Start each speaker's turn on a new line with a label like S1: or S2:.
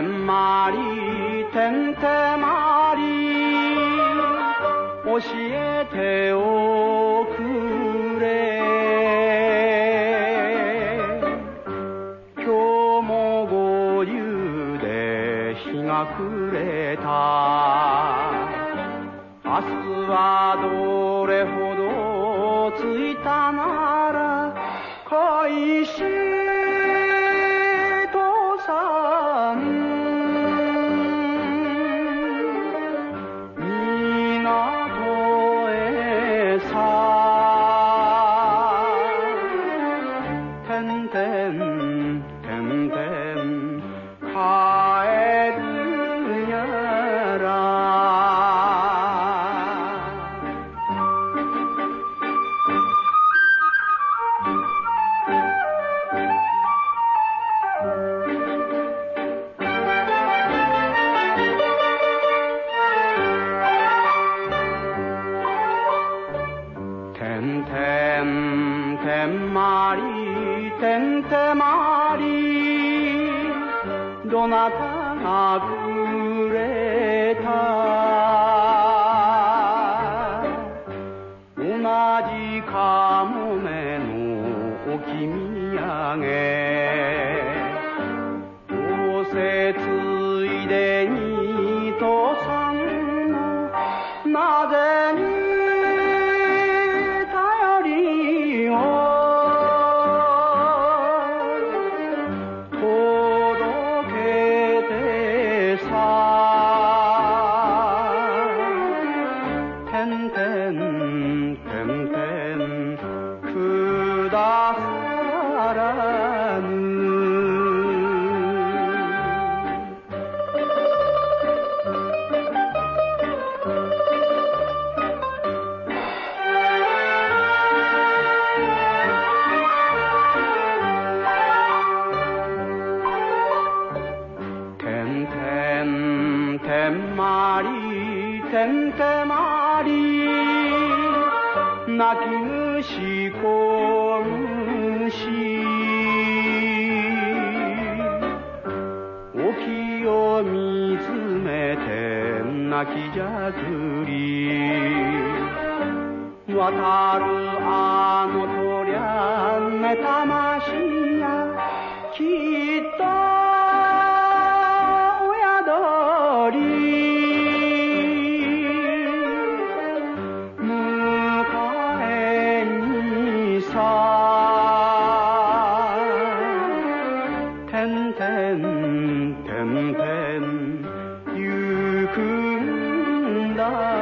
S1: てんてまりてんてまり教えておくれ。今日も五流で日が暮れた。明日はどれほどついたなら恋し父さまりてんてまりどなたがくれた。同じかもめの置き土産どうせついでに父てんてんてんてんくださらぬてんてんてんまり泣き虫子虫沖を見つめて泣きじゃくり。渡るあの鳥ゃね魂やきっんてん行くんだ。